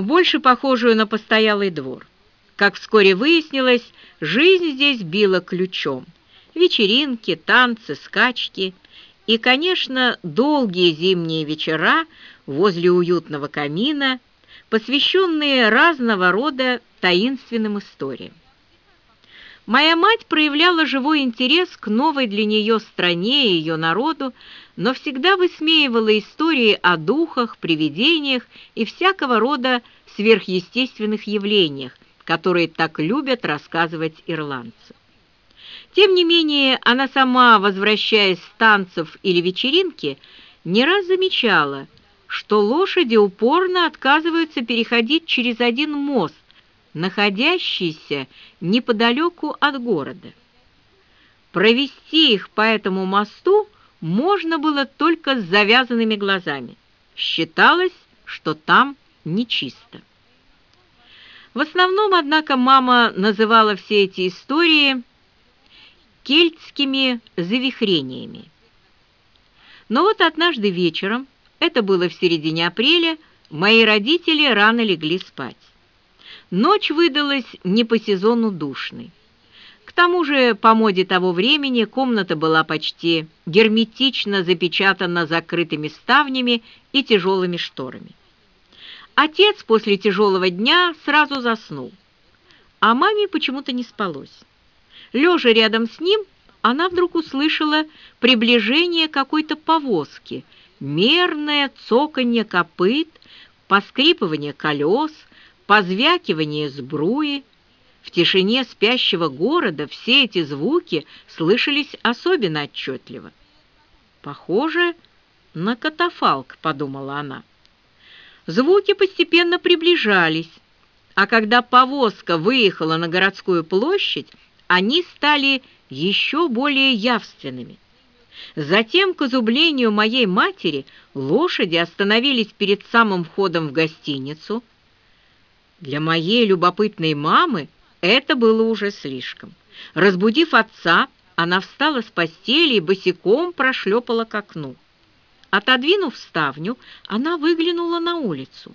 больше похожую на постоялый двор. Как вскоре выяснилось, жизнь здесь била ключом. Вечеринки, танцы, скачки и, конечно, долгие зимние вечера возле уютного камина, посвященные разного рода таинственным историям. Моя мать проявляла живой интерес к новой для нее стране и ее народу, но всегда высмеивала истории о духах, привидениях и всякого рода сверхъестественных явлениях, которые так любят рассказывать ирландцы. Тем не менее, она сама, возвращаясь с танцев или вечеринки, не раз замечала, что лошади упорно отказываются переходить через один мост, находящийся неподалеку от города. Провести их по этому мосту можно было только с завязанными глазами. Считалось, что там нечисто. В основном, однако, мама называла все эти истории кельтскими завихрениями. Но вот однажды вечером, это было в середине апреля, мои родители рано легли спать. Ночь выдалась не по сезону душной. К тому же, по моде того времени, комната была почти герметично запечатана закрытыми ставнями и тяжелыми шторами. Отец после тяжелого дня сразу заснул, а маме почему-то не спалось. Лежа рядом с ним, она вдруг услышала приближение какой-то повозки, мерное цоканье копыт, поскрипывание колес — позвякивание сбруи. В тишине спящего города все эти звуки слышались особенно отчетливо. «Похоже на катафалк», — подумала она. Звуки постепенно приближались, а когда повозка выехала на городскую площадь, они стали еще более явственными. Затем, к изумлению моей матери, лошади остановились перед самым входом в гостиницу, для моей любопытной мамы это было уже слишком. Разбудив отца, она встала с постели и босиком прошлепала к окну. Отодвинув ставню, она выглянула на улицу.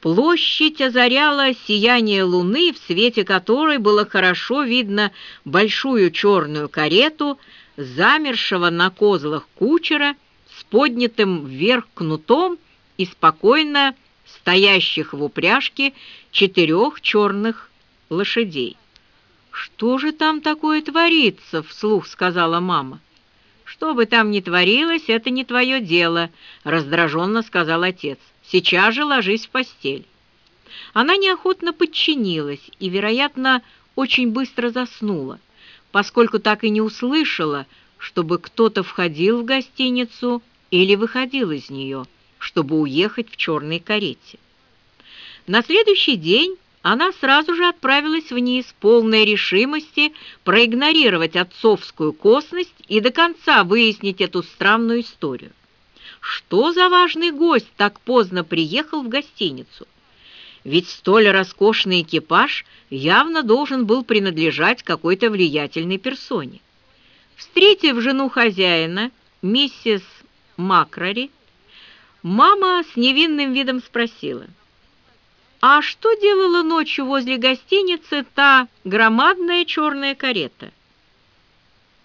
Площадь озаряла сияние луны, в свете которой было хорошо видно большую черную карету, замершего на козлах кучера с поднятым вверх кнутом и спокойно стоящих в упряжке четырех черных лошадей. «Что же там такое творится?» — вслух сказала мама. «Что бы там ни творилось, это не твое дело», — раздраженно сказал отец. «Сейчас же ложись в постель». Она неохотно подчинилась и, вероятно, очень быстро заснула, поскольку так и не услышала, чтобы кто-то входил в гостиницу или выходил из нее чтобы уехать в черной карете. На следующий день она сразу же отправилась вниз, полной решимости проигнорировать отцовскую косность и до конца выяснить эту странную историю. Что за важный гость так поздно приехал в гостиницу? Ведь столь роскошный экипаж явно должен был принадлежать какой-то влиятельной персоне. Встретив жену хозяина, миссис Макрари, Мама с невинным видом спросила, «А что делала ночью возле гостиницы та громадная черная карета?»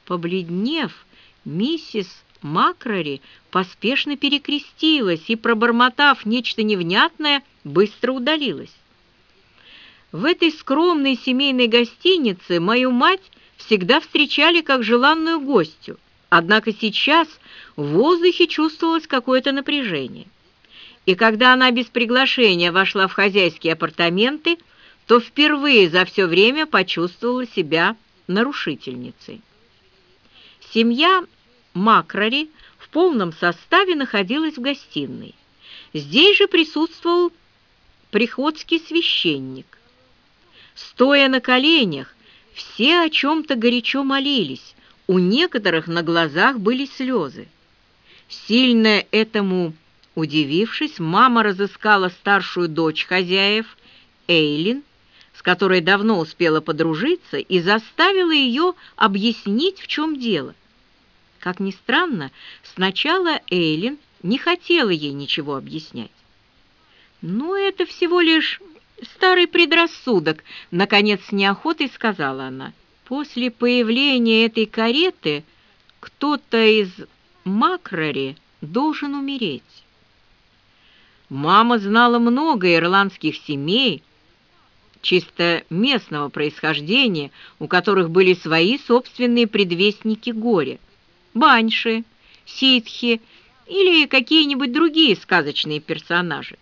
Побледнев, миссис Макрари поспешно перекрестилась и, пробормотав нечто невнятное, быстро удалилась. В этой скромной семейной гостинице мою мать всегда встречали как желанную гостью, однако сейчас в воздухе чувствовалось какое-то напряжение. И когда она без приглашения вошла в хозяйские апартаменты, то впервые за все время почувствовала себя нарушительницей. Семья Макрари в полном составе находилась в гостиной. Здесь же присутствовал приходский священник. Стоя на коленях, все о чем-то горячо молились, у некоторых на глазах были слезы. Сильно этому удивившись, мама разыскала старшую дочь хозяев, Эйлин, с которой давно успела подружиться, и заставила ее объяснить, в чем дело. Как ни странно, сначала Эйлин не хотела ей ничего объяснять. «Ну, это всего лишь старый предрассудок», — наконец с неохотой сказала она. «После появления этой кареты кто-то из Макрари должен умереть». Мама знала много ирландских семей, чисто местного происхождения, у которых были свои собственные предвестники горя. Банши, ситхи или какие-нибудь другие сказочные персонажи.